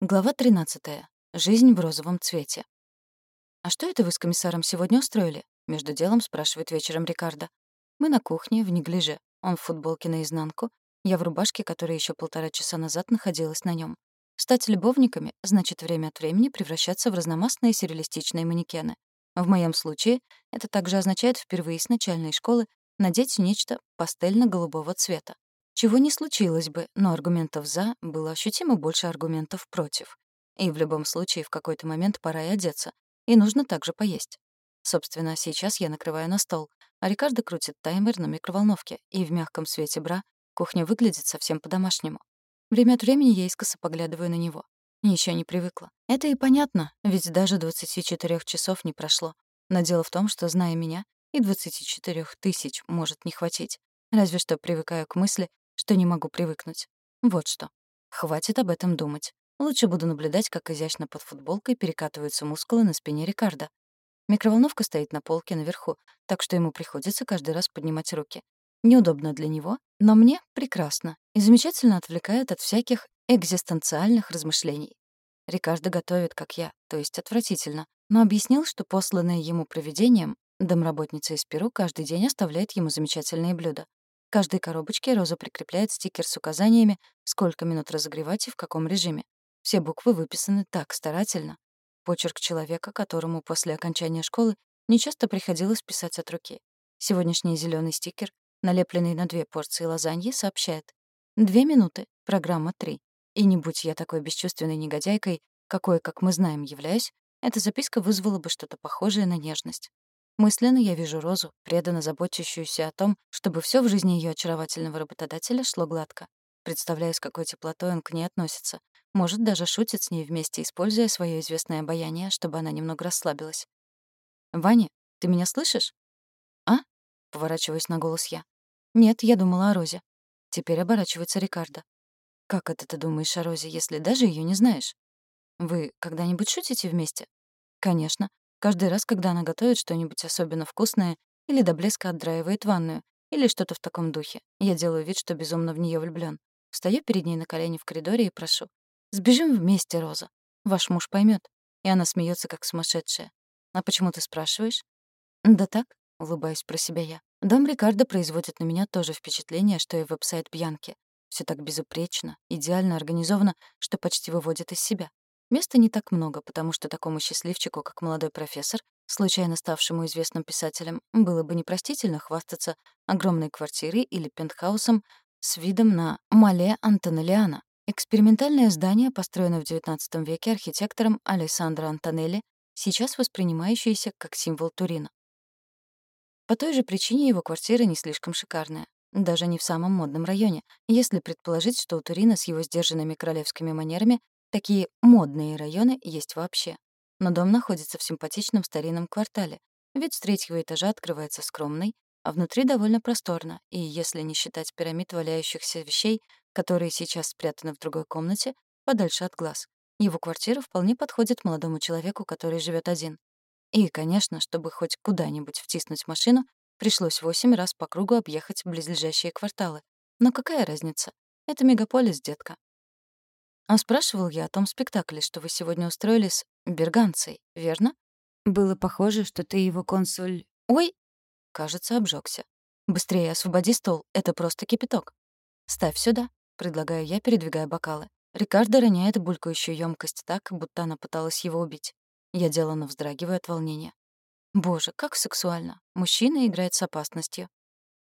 Глава 13. Жизнь в розовом цвете. «А что это вы с комиссаром сегодня устроили?» — между делом спрашивает вечером Рикардо. Мы на кухне, в неглиже. Он в футболке наизнанку, я в рубашке, которая еще полтора часа назад находилась на нем. Стать любовниками значит время от времени превращаться в разномастные сюрреалистичные манекены. В моем случае это также означает впервые с начальной школы надеть нечто пастельно-голубого цвета. Чего не случилось бы, но аргументов «за» было ощутимо больше аргументов «против». И в любом случае в какой-то момент пора и одеться. И нужно также поесть. Собственно, сейчас я накрываю на стол, а Рикардо крутит таймер на микроволновке, и в мягком свете бра кухня выглядит совсем по-домашнему. Время от времени я искоса поглядываю на него. Еще не привыкла. Это и понятно, ведь даже 24 часов не прошло. Но дело в том, что, зная меня, и 24 тысяч может не хватить. Разве что привыкаю к мысли, что не могу привыкнуть. Вот что. Хватит об этом думать. Лучше буду наблюдать, как изящно под футболкой перекатываются мускулы на спине Рикардо. Микроволновка стоит на полке наверху, так что ему приходится каждый раз поднимать руки. Неудобно для него, но мне прекрасно и замечательно отвлекает от всяких экзистенциальных размышлений. Рикардо готовит, как я, то есть отвратительно, но объяснил, что посланная ему проведением домработница из Перу каждый день оставляет ему замечательные блюда каждой коробочке Роза прикрепляет стикер с указаниями, сколько минут разогревать и в каком режиме. Все буквы выписаны так старательно. Почерк человека, которому после окончания школы нечасто приходилось писать от руки. Сегодняшний зеленый стикер, налепленный на две порции лазаньи, сообщает «Две минуты, программа три». И не будь я такой бесчувственной негодяйкой, какой, как мы знаем, являюсь, эта записка вызвала бы что-то похожее на нежность. Мысленно я вижу Розу, преданно заботящуюся о том, чтобы все в жизни ее очаровательного работодателя шло гладко. Представляю, с какой теплотой он к ней относится. Может, даже шутит с ней вместе, используя свое известное обаяние, чтобы она немного расслабилась. «Ваня, ты меня слышишь?» «А?» — поворачиваюсь на голос я. «Нет, я думала о Розе». Теперь оборачивается Рикардо. «Как это ты думаешь о Розе, если даже ее не знаешь?» «Вы когда-нибудь шутите вместе?» «Конечно. Каждый раз, когда она готовит что-нибудь особенно вкусное или до блеска отдраивает ванную, или что-то в таком духе, я делаю вид, что безумно в нее влюблён. Встаю перед ней на колени в коридоре и прошу. «Сбежим вместе, Роза. Ваш муж поймет. И она смеется, как сумасшедшая. «А почему ты спрашиваешь?» «Да так», — улыбаюсь про себя я. Дом Рикардо производит на меня тоже впечатление, что и веб-сайт Бьянки. Все так безупречно, идеально организовано, что почти выводит из себя. Места не так много, потому что такому счастливчику, как молодой профессор, случайно ставшему известным писателем, было бы непростительно хвастаться огромной квартирой или пентхаусом с видом на Мале Антонеллиана. Экспериментальное здание, построенное в XIX веке архитектором Алессандро Антонелли, сейчас воспринимающееся как символ Турина. По той же причине его квартира не слишком шикарная. Даже не в самом модном районе, если предположить, что у Турина с его сдержанными королевскими манерами Такие модные районы есть вообще. Но дом находится в симпатичном старинном квартале, ведь с третьего этажа открывается скромный, а внутри довольно просторно, и если не считать пирамид валяющихся вещей, которые сейчас спрятаны в другой комнате, подальше от глаз, его квартира вполне подходит молодому человеку, который живет один. И, конечно, чтобы хоть куда-нибудь втиснуть машину, пришлось восемь раз по кругу объехать близлежащие кварталы. Но какая разница? Это мегаполис, детка. А спрашивал я о том спектакле, что вы сегодня устроили с Берганцей, верно? Было похоже, что ты его консуль... Ой! Кажется, обжегся. Быстрее освободи стол, это просто кипяток. Ставь сюда, предлагаю я, передвигая бокалы. Рикардо роняет булькающую емкость так, будто она пыталась его убить. Я деланно вздрагиваю от волнения. Боже, как сексуально. Мужчина играет с опасностью.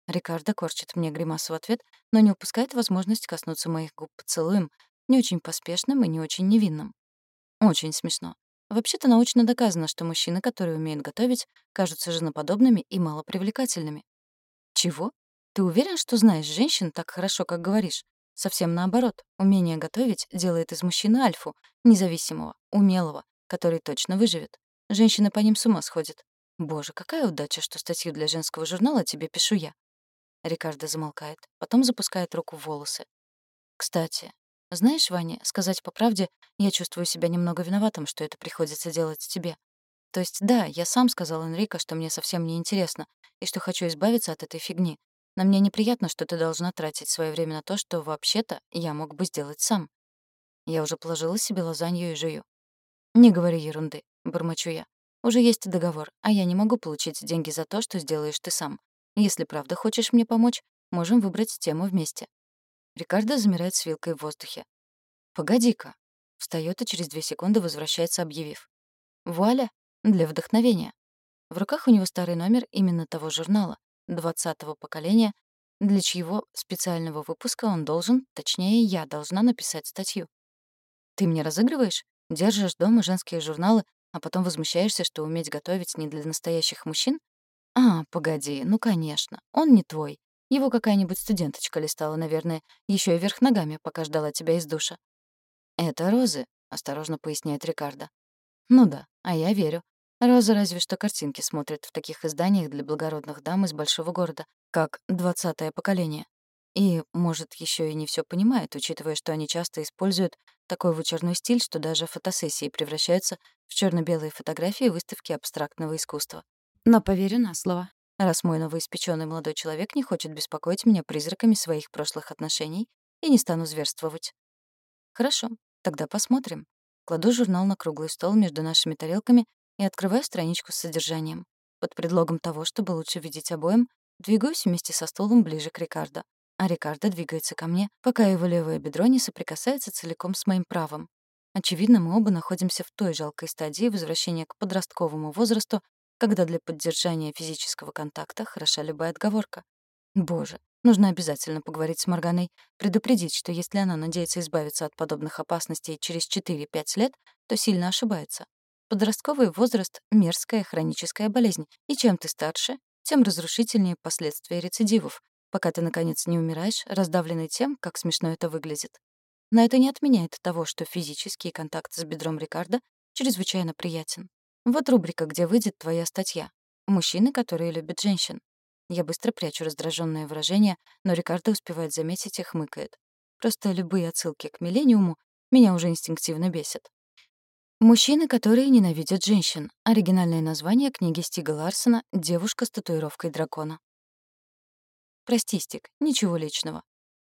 Рикардо корчит мне гримасу в ответ, но не упускает возможность коснуться моих губ поцелуем, не очень поспешным и не очень невинным. Очень смешно. Вообще-то научно доказано, что мужчины, которые умеют готовить, кажутся женоподобными и малопривлекательными. Чего? Ты уверен, что знаешь женщин так хорошо, как говоришь? Совсем наоборот. Умение готовить делает из мужчины альфу, независимого, умелого, который точно выживет. Женщины по ним с ума сходят. Боже, какая удача, что статью для женского журнала тебе пишу я. Рикардо замолкает, потом запускает руку в волосы. Кстати, знаешь, Ваня, сказать по правде, я чувствую себя немного виноватым, что это приходится делать тебе. То есть, да, я сам сказал Энрико, что мне совсем не интересно, и что хочу избавиться от этой фигни. Но мне неприятно, что ты должна тратить свое время на то, что вообще-то я мог бы сделать сам. Я уже положила себе лазанью и жую. «Не говори ерунды», — бормочу я. «Уже есть договор, а я не могу получить деньги за то, что сделаешь ты сам. Если правда хочешь мне помочь, можем выбрать тему вместе». Рикардо замирает с вилкой в воздухе. «Погоди-ка». Встаёт и через две секунды возвращается, объявив. «Вуаля! Для вдохновения». В руках у него старый номер именно того журнала, двадцатого поколения, для чьего специального выпуска он должен, точнее, я должна написать статью. Ты мне разыгрываешь? Держишь дома женские журналы, а потом возмущаешься, что уметь готовить не для настоящих мужчин? А, погоди, ну, конечно, он не твой. Его какая-нибудь студенточка листала, наверное, еще и вверх ногами, пока ждала тебя из душа. «Это розы», — осторожно поясняет Рикардо. «Ну да, а я верю. Роза разве что картинки смотрит в таких изданиях для благородных дам из большого города, как «Двадцатое поколение». И, может, еще и не все понимает, учитывая, что они часто используют такой вычурной стиль, что даже фотосессии превращаются в черно белые фотографии выставки абстрактного искусства. Но поверю на слово. Раз мой новоиспеченный молодой человек не хочет беспокоить меня призраками своих прошлых отношений, и не стану зверствовать. Хорошо, тогда посмотрим. Кладу журнал на круглый стол между нашими тарелками и открываю страничку с содержанием. Под предлогом того, чтобы лучше видеть обоим, двигаюсь вместе со стулом ближе к Рикардо. А Рикардо двигается ко мне, пока его левое бедро не соприкасается целиком с моим правым. Очевидно, мы оба находимся в той жалкой стадии возвращения к подростковому возрасту, когда для поддержания физического контакта хороша любая отговорка. Боже, нужно обязательно поговорить с Морганой, предупредить, что если она надеется избавиться от подобных опасностей через 4-5 лет, то сильно ошибается. Подростковый возраст — мерзкая хроническая болезнь, и чем ты старше, тем разрушительнее последствия рецидивов, пока ты, наконец, не умираешь, раздавленный тем, как смешно это выглядит. Но это не отменяет того, что физический контакт с бедром Рикардо чрезвычайно приятен. Вот рубрика, где выйдет твоя статья. «Мужчины, которые любят женщин». Я быстро прячу раздраженное выражение, но Рикардо успевает заметить и хмыкает. Просто любые отсылки к миллениуму меня уже инстинктивно бесят. Мужчины, которые ненавидят женщин. Оригинальное название книги Стига Ларсона «Девушка с татуировкой дракона». Прости, Стик, ничего личного.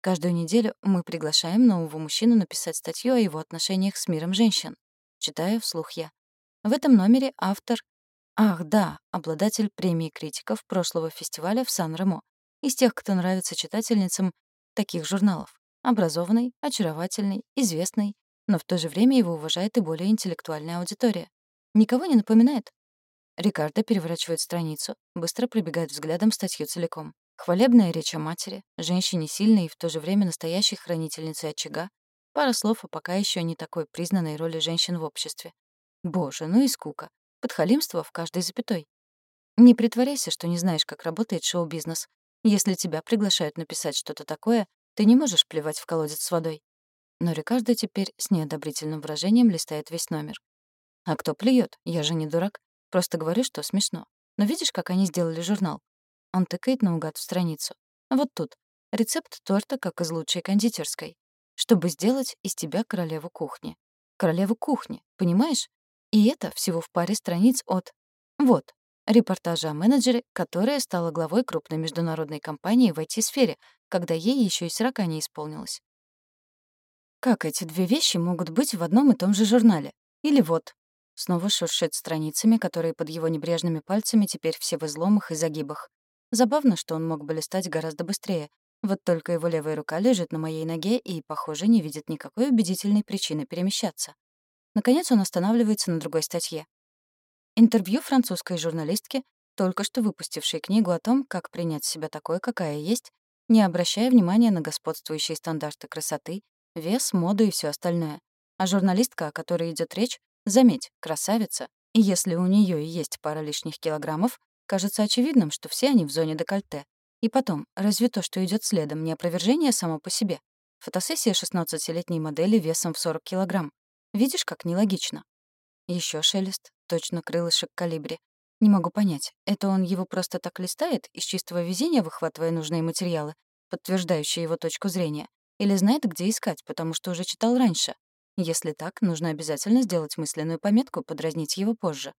Каждую неделю мы приглашаем нового мужчину написать статью о его отношениях с миром женщин. Читаю вслух я. В этом номере автор... Ах, да, обладатель премии критиков прошлого фестиваля в Сан-Ремо. Из тех, кто нравится читательницам таких журналов. Образованный, очаровательный, известный, но в то же время его уважает и более интеллектуальная аудитория. Никого не напоминает? Рикардо переворачивает страницу, быстро пробегает взглядом статью целиком. Хвалебная речь о матери, женщине сильной и в то же время настоящей хранительнице очага, пара слов о пока еще не такой признанной роли женщин в обществе. Боже, ну и скука. Подхалимство в каждой запятой. Не притворяйся, что не знаешь, как работает шоу-бизнес. Если тебя приглашают написать что-то такое, ты не можешь плевать в колодец с водой. Но Рикардо теперь с неодобрительным выражением листает весь номер. А кто плюет? Я же не дурак. Просто говорю, что смешно. Но видишь, как они сделали журнал? Он тыкает наугад в страницу. Вот тут. Рецепт торта, как из лучшей кондитерской. Чтобы сделать из тебя королеву кухни. Королеву кухни, понимаешь? И это всего в паре страниц от... Вот. Репортажа о менеджере, которая стала главой крупной международной компании в IT-сфере, когда ей еще и сорока не исполнилось. Как эти две вещи могут быть в одном и том же журнале? Или вот. Снова шуршит страницами, которые под его небрежными пальцами теперь все в изломах и загибах. Забавно, что он мог бы листать гораздо быстрее. Вот только его левая рука лежит на моей ноге и, похоже, не видит никакой убедительной причины перемещаться. Наконец он останавливается на другой статье. Интервью французской журналистки, только что выпустившей книгу о том, как принять себя такой, какая есть, не обращая внимания на господствующие стандарты красоты, вес, моду и все остальное. А журналистка, о которой идет речь, заметь, красавица. И если у нее и есть пара лишних килограммов, кажется очевидным, что все они в зоне декольте. И потом, разве то, что идет следом, не опровержение само по себе? Фотосессия 16-летней модели весом в 40 килограмм. Видишь, как нелогично? Еще шелест, точно крылышек калибри. Не могу понять, это он его просто так листает, из чистого везения выхватывая нужные материалы, подтверждающие его точку зрения, или знает, где искать, потому что уже читал раньше. Если так, нужно обязательно сделать мысленную пометку, подразнить его позже.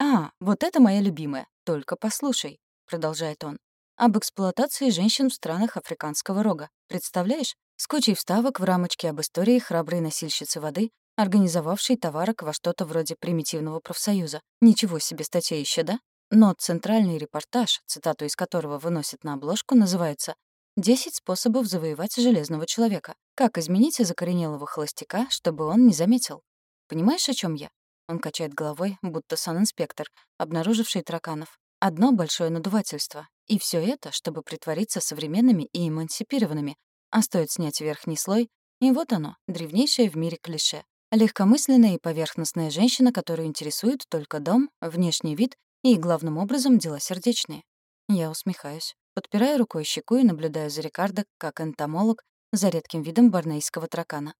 «А, вот это моя любимая. Только послушай», — продолжает он. «Об эксплуатации женщин в странах африканского рога. Представляешь? с кучей вставок в рамочке об истории храброй носильщицы воды, организовавшей товарок во что-то вроде примитивного профсоюза. Ничего себе статья еще, да? Но центральный репортаж, цитату из которого выносят на обложку, называется «10 способов завоевать железного человека. Как изменить закоренелого холостяка, чтобы он не заметил». Понимаешь, о чем я? Он качает головой, будто санинспектор, обнаруживший тараканов. Одно большое надувательство. И все это, чтобы притвориться современными и эмансипированными. А стоит снять верхний слой, и вот оно, древнейшее в мире клише. Легкомысленная и поверхностная женщина, которую интересует только дом, внешний вид и, главным образом, дела сердечные. Я усмехаюсь, подпираю рукой щеку и наблюдаю за Рикардо, как энтомолог, за редким видом барнейского таракана.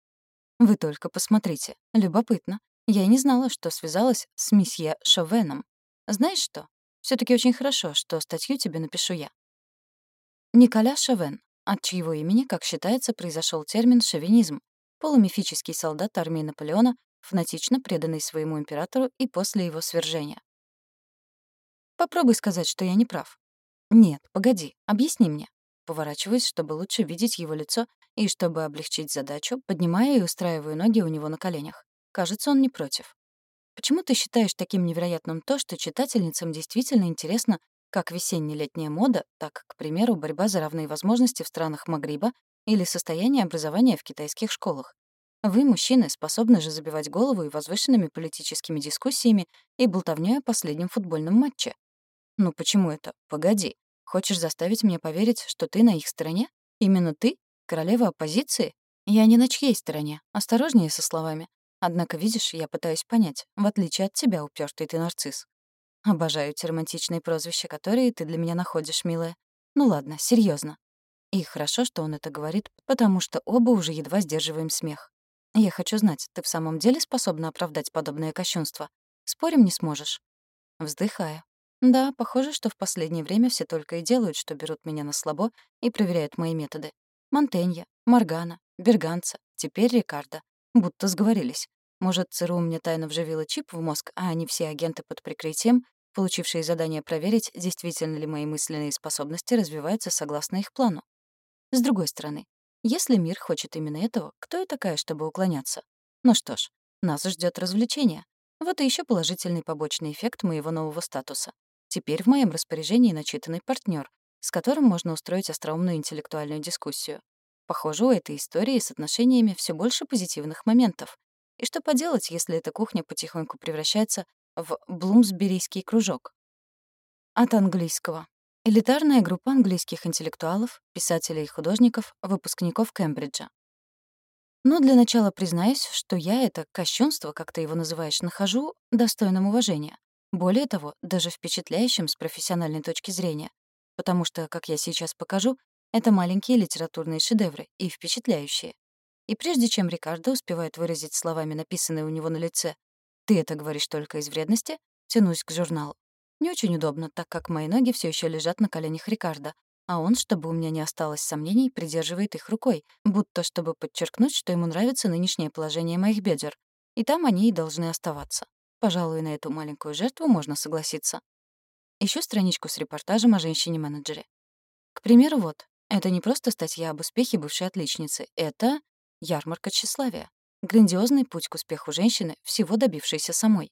Вы только посмотрите. Любопытно. Я и не знала, что связалась с месье Шовеном. Знаешь что? все таки очень хорошо, что статью тебе напишу я. Николя Шовен, от чьего имени, как считается, произошел термин «шовинизм», полумифический солдат армии Наполеона, фанатично преданный своему императору и после его свержения. Попробуй сказать, что я не прав. Нет, погоди, объясни мне. Поворачиваюсь, чтобы лучше видеть его лицо и чтобы облегчить задачу, поднимаю и устраиваю ноги у него на коленях. Кажется, он не против. Почему ты считаешь таким невероятным то, что читательницам действительно интересно как весенне-летняя мода, так, к примеру, борьба за равные возможности в странах Магриба или состояние образования в китайских школах? Вы, мужчины, способны же забивать голову и возвышенными политическими дискуссиями и болтовнёй о последнем футбольном матче. Ну почему это? Погоди. Хочешь заставить меня поверить, что ты на их стороне? Именно ты? Королева оппозиции? Я не на чьей стороне. Осторожнее со словами. Однако, видишь, я пытаюсь понять, в отличие от тебя, упертый ты нарцисс. Обожаю эти романтичные прозвища, которые ты для меня находишь, милая. Ну ладно, серьезно. И хорошо, что он это говорит, потому что оба уже едва сдерживаем смех. Я хочу знать, ты в самом деле способна оправдать подобное кощунство? Спорим, не сможешь? Вздыхая. Да, похоже, что в последнее время все только и делают, что берут меня на слабо и проверяют мои методы. Монтенья, Моргана, Берганца, теперь Рикардо. Будто сговорились. Может, ЦРУ мне тайно вживила чип в мозг, а они все агенты под прикрытием, получившие задание проверить, действительно ли мои мысленные способности развиваются согласно их плану. С другой стороны, если мир хочет именно этого, кто я такая, чтобы уклоняться? Ну что ж, нас ждет развлечение. Вот и еще положительный побочный эффект моего нового статуса. Теперь в моем распоряжении начитанный партнер, с которым можно устроить остроумную интеллектуальную дискуссию. Похоже, у этой истории с отношениями все больше позитивных моментов. И что поделать, если эта кухня потихоньку превращается в блумсберийский кружок? От английского. Элитарная группа английских интеллектуалов, писателей и художников, выпускников Кембриджа. Но для начала признаюсь, что я это кощунство, как ты его называешь, нахожу достойным уважения. Более того, даже впечатляющим с профессиональной точки зрения. Потому что, как я сейчас покажу, это маленькие литературные шедевры и впечатляющие. И прежде чем Рикардо успевает выразить словами, написанные у него на лице, «Ты это говоришь только из вредности», тянусь к журналу. Не очень удобно, так как мои ноги все еще лежат на коленях Рикардо, а он, чтобы у меня не осталось сомнений, придерживает их рукой, будто чтобы подчеркнуть, что ему нравится нынешнее положение моих бедер. И там они и должны оставаться. Пожалуй, на эту маленькую жертву можно согласиться. Ищу страничку с репортажем о женщине-менеджере. К примеру, вот. Это не просто статья об успехе бывшей отличницы. Это ярмарка тщеславия. Грандиозный путь к успеху женщины, всего добившейся самой.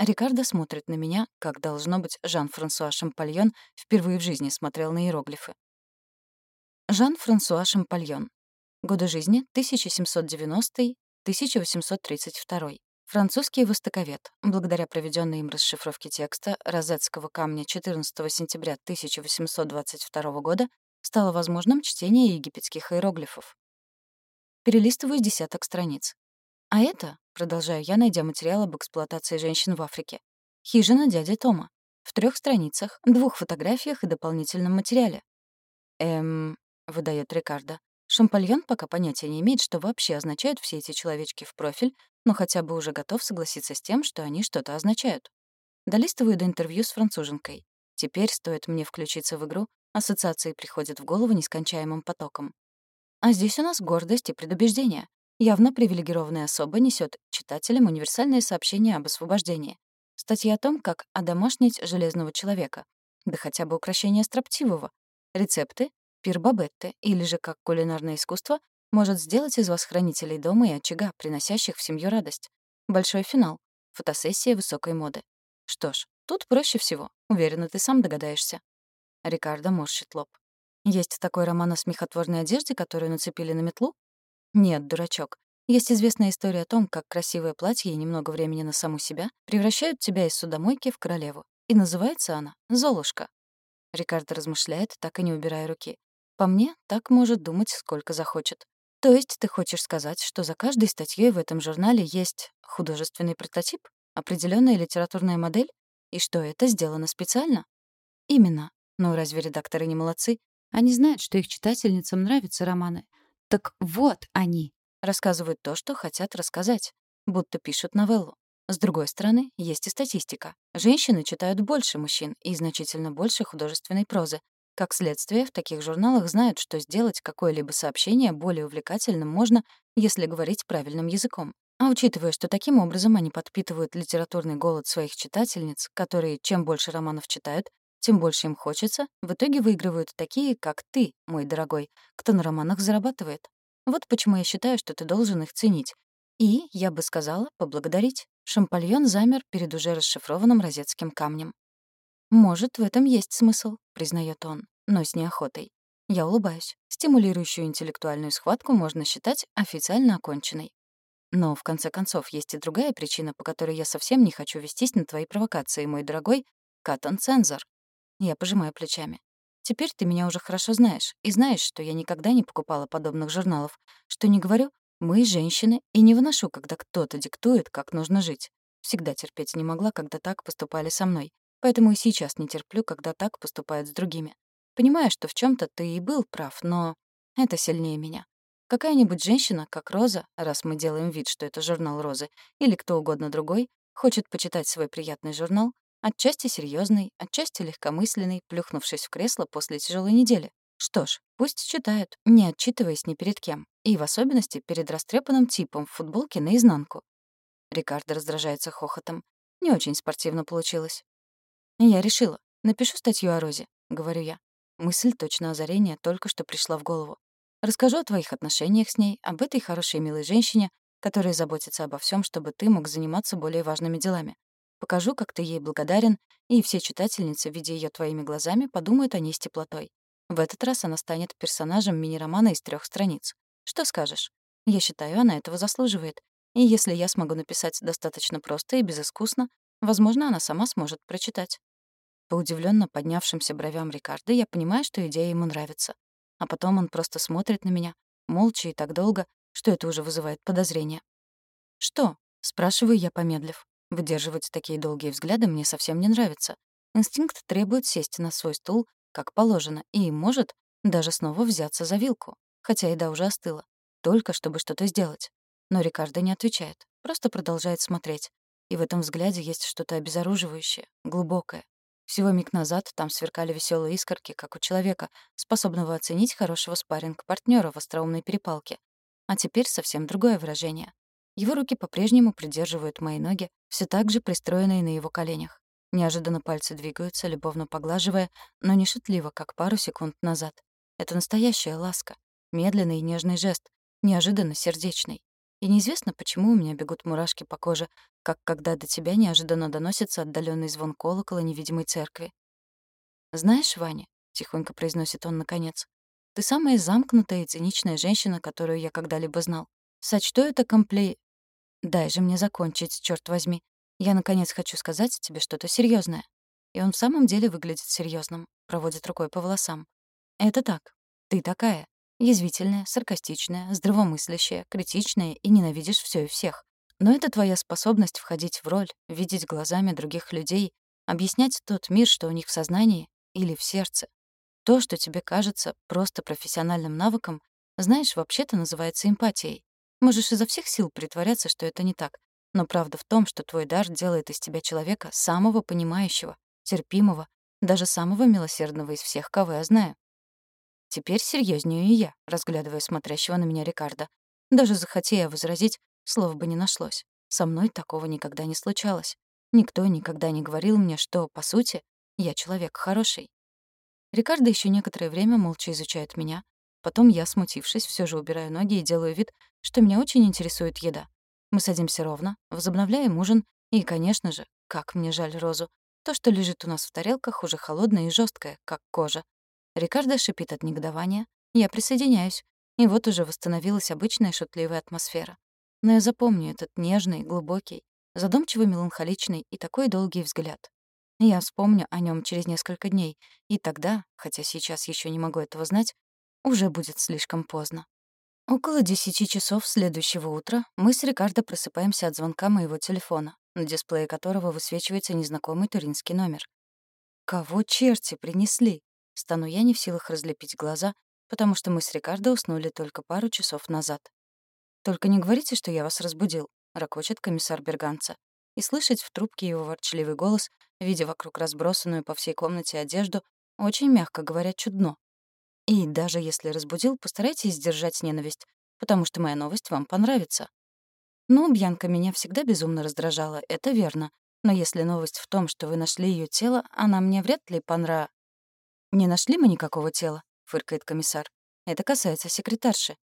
Рикардо смотрит на меня, как, должно быть, Жан-Франсуа Шампальон впервые в жизни смотрел на иероглифы. Жан-Франсуа Шампальон. Годы жизни 1790-1832. Французский востоковед, благодаря проведенной им расшифровке текста розетского камня 14 сентября 1822 года, стало возможным чтение египетских иероглифов. Перелистываю десяток страниц. А это, продолжаю я, найдя материал об эксплуатации женщин в Африке, хижина дяди Тома. В трех страницах, двух фотографиях и дополнительном материале. Эм, выдает Рикардо. Шампальон пока понятия не имеет, что вообще означают все эти человечки в профиль, но хотя бы уже готов согласиться с тем, что они что-то означают. Долистываю до интервью с француженкой. Теперь, стоит мне включиться в игру, Ассоциации приходят в голову нескончаемым потоком. А здесь у нас гордость и предубеждение. Явно привилегированная особа несет читателям универсальное сообщение об освобождении. Статья о том, как одомашнить железного человека. Да хотя бы украшение строптивого. Рецепты, пир бабетте, или же как кулинарное искусство может сделать из вас хранителей дома и очага, приносящих в семью радость. Большой финал. Фотосессия высокой моды. Что ж, тут проще всего. Уверена, ты сам догадаешься. Рикардо морщит лоб. Есть такой роман о смехотворной одежде, которую нацепили на метлу? Нет, дурачок. Есть известная история о том, как красивое платье и немного времени на саму себя превращают тебя из судомойки в королеву. И называется она «Золушка». Рикардо размышляет, так и не убирая руки. По мне, так может думать, сколько захочет. То есть ты хочешь сказать, что за каждой статьей в этом журнале есть художественный прототип, определенная литературная модель, и что это сделано специально? Именно. Но разве редакторы не молодцы? Они знают, что их читательницам нравятся романы. Так вот они. Рассказывают то, что хотят рассказать. Будто пишут новеллу. С другой стороны, есть и статистика. Женщины читают больше мужчин и значительно больше художественной прозы. Как следствие, в таких журналах знают, что сделать какое-либо сообщение более увлекательным можно, если говорить правильным языком. А учитывая, что таким образом они подпитывают литературный голод своих читательниц, которые чем больше романов читают, тем больше им хочется, в итоге выигрывают такие, как ты, мой дорогой, кто на романах зарабатывает. Вот почему я считаю, что ты должен их ценить. И, я бы сказала, поблагодарить. Шампальон замер перед уже расшифрованным розетским камнем. «Может, в этом есть смысл», — признает он, но с неохотой. Я улыбаюсь. Стимулирующую интеллектуальную схватку можно считать официально оконченной. Но, в конце концов, есть и другая причина, по которой я совсем не хочу вестись на твои провокации, мой дорогой Катон Цензор. Я пожимаю плечами. Теперь ты меня уже хорошо знаешь, и знаешь, что я никогда не покупала подобных журналов, что не говорю «мы женщины» и не выношу, когда кто-то диктует, как нужно жить. Всегда терпеть не могла, когда так поступали со мной, поэтому и сейчас не терплю, когда так поступают с другими. Понимаю, что в чем то ты и был прав, но это сильнее меня. Какая-нибудь женщина, как Роза, раз мы делаем вид, что это журнал Розы, или кто угодно другой, хочет почитать свой приятный журнал, Отчасти серьезный, отчасти легкомысленный, плюхнувшись в кресло после тяжелой недели. Что ж, пусть читают, не отчитываясь ни перед кем, и в особенности перед растрепанным типом в футболке наизнанку. Рикардо раздражается хохотом. Не очень спортивно получилось. «Я решила. Напишу статью о Розе», — говорю я. Мысль точно озарения только что пришла в голову. Расскажу о твоих отношениях с ней, об этой хорошей милой женщине, которая заботится обо всем, чтобы ты мог заниматься более важными делами. Покажу, как ты ей благодарен, и все читательницы, видя ее твоими глазами, подумают о ней с теплотой. В этот раз она станет персонажем мини-романа из трех страниц. Что скажешь? Я считаю, она этого заслуживает. И если я смогу написать достаточно просто и безыскусно, возможно, она сама сможет прочитать. По удивленно поднявшимся бровям Рикардо я понимаю, что идея ему нравится. А потом он просто смотрит на меня, молча и так долго, что это уже вызывает подозрение. «Что?» — спрашиваю я, помедлив. Выдерживать такие долгие взгляды мне совсем не нравится. Инстинкт требует сесть на свой стул, как положено, и может даже снова взяться за вилку, хотя еда уже остыла, только чтобы что-то сделать. Но Рикардо не отвечает, просто продолжает смотреть. И в этом взгляде есть что-то обезоруживающее, глубокое. Всего миг назад там сверкали веселые искорки, как у человека, способного оценить хорошего спарринг партнера в остроумной перепалке. А теперь совсем другое выражение. Его руки по-прежнему придерживают мои ноги, все так же пристроенные на его коленях. Неожиданно пальцы двигаются, любовно поглаживая, но не шутливо, как пару секунд назад. Это настоящая ласка, медленный и нежный жест, неожиданно сердечный. И неизвестно, почему у меня бегут мурашки по коже, как когда до тебя неожиданно доносится отдаленный звон колокола невидимой церкви. «Знаешь, Ваня», — тихонько произносит он наконец, «ты самая замкнутая и циничная женщина, которую я когда-либо знал. Сочту это комплей... Дай же мне закончить, черт возьми. Я, наконец, хочу сказать тебе что-то серьезное. И он в самом деле выглядит серьезным, проводит рукой по волосам. Это так. Ты такая. Язвительная, саркастичная, здравомыслящая, критичная и ненавидишь все и всех. Но это твоя способность входить в роль, видеть глазами других людей, объяснять тот мир, что у них в сознании или в сердце. То, что тебе кажется просто профессиональным навыком, знаешь, вообще-то называется эмпатией. Можешь изо всех сил притворяться, что это не так. Но правда в том, что твой дар делает из тебя человека самого понимающего, терпимого, даже самого милосердного из всех, кого я знаю. Теперь серьезнее и я, разглядывая смотрящего на меня Рикардо. Даже захотея возразить, слов бы не нашлось. Со мной такого никогда не случалось. Никто никогда не говорил мне, что, по сути, я человек хороший. Рикардо еще некоторое время молча изучает меня, Потом я, смутившись, все же убираю ноги и делаю вид, что меня очень интересует еда. Мы садимся ровно, возобновляем ужин, и, конечно же, как мне жаль Розу, то, что лежит у нас в тарелках, уже холодное и жесткое, как кожа. Рикардо шипит от негодования, я присоединяюсь, и вот уже восстановилась обычная шутливая атмосфера. Но я запомню этот нежный, глубокий, задумчивый, меланхоличный и такой долгий взгляд. Я вспомню о нем через несколько дней, и тогда, хотя сейчас еще не могу этого знать, уже будет слишком поздно. Около десяти часов следующего утра мы с Рикардо просыпаемся от звонка моего телефона, на дисплее которого высвечивается незнакомый туринский номер. «Кого черти принесли?» Стану я не в силах разлепить глаза, потому что мы с Рикардо уснули только пару часов назад. «Только не говорите, что я вас разбудил», — ракочет комиссар Берганца. И слышать в трубке его ворчливый голос, видя вокруг разбросанную по всей комнате одежду, очень мягко говоря, чудно. И даже если разбудил, постарайтесь сдержать ненависть, потому что моя новость вам понравится. Ну, Бьянка меня всегда безумно раздражала, это верно. Но если новость в том, что вы нашли ее тело, она мне вряд ли понра... «Не нашли мы никакого тела», — фыркает комиссар. «Это касается секретарши».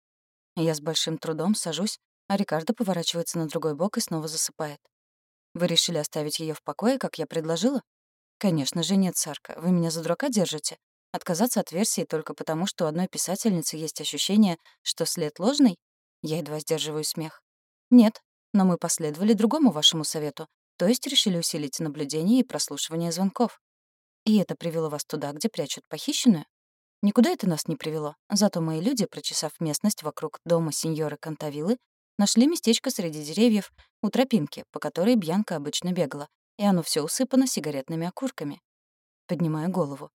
Я с большим трудом сажусь, а Рикардо поворачивается на другой бок и снова засыпает. «Вы решили оставить ее в покое, как я предложила?» «Конечно же нет, Сарка. Вы меня за дурака держите. Отказаться от версии только потому, что у одной писательницы есть ощущение, что след ложный? Я едва сдерживаю смех. Нет, но мы последовали другому вашему совету, то есть решили усилить наблюдение и прослушивание звонков. И это привело вас туда, где прячут похищенную? Никуда это нас не привело. Зато мои люди, прочесав местность вокруг дома сеньоры Кантавилы, нашли местечко среди деревьев у тропинки, по которой Бьянка обычно бегала, и оно все усыпано сигаретными окурками. Поднимаю голову.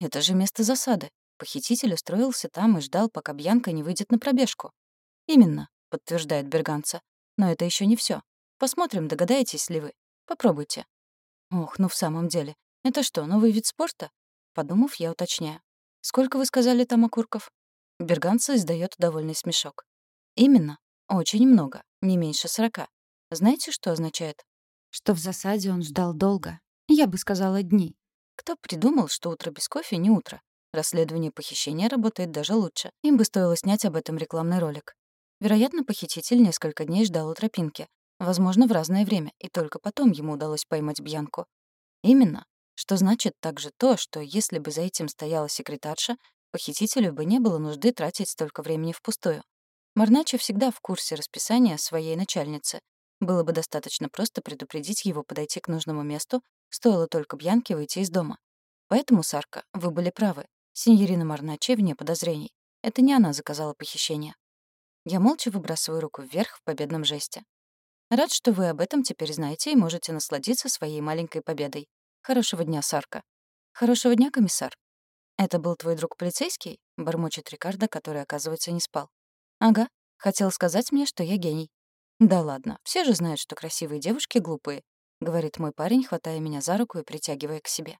Это же место засады. Похититель устроился там и ждал, пока Бьянка не выйдет на пробежку. «Именно», — подтверждает Берганца. «Но это еще не все. Посмотрим, догадаетесь ли вы. Попробуйте». «Ох, ну в самом деле. Это что, новый вид спорта?» Подумав, я уточняю. «Сколько вы сказали там окурков?» Берганца издает довольный смешок. «Именно. Очень много. Не меньше сорока. Знаете, что означает?» «Что в засаде он ждал долго. Я бы сказала, дни. Кто придумал, что утро без кофе — не утро? Расследование похищения работает даже лучше. Им бы стоило снять об этом рекламный ролик. Вероятно, похититель несколько дней ждал у тропинки. Возможно, в разное время, и только потом ему удалось поймать Бьянку. Именно. Что значит также то, что если бы за этим стояла секретарша, похитителю бы не было нужды тратить столько времени впустую. Марначо всегда в курсе расписания своей начальницы. Было бы достаточно просто предупредить его подойти к нужному месту Стоило только Бьянке выйти из дома. Поэтому, Сарка, вы были правы. Синьорина Марначе вне подозрений. Это не она заказала похищение. Я молча выбрасываю руку вверх в победном жесте. Рад, что вы об этом теперь знаете и можете насладиться своей маленькой победой. Хорошего дня, Сарка. Хорошего дня, комиссар. Это был твой друг полицейский? Бормочет Рикардо, который, оказывается, не спал. Ага. Хотел сказать мне, что я гений. Да ладно, все же знают, что красивые девушки глупые. — говорит мой парень, хватая меня за руку и притягивая к себе.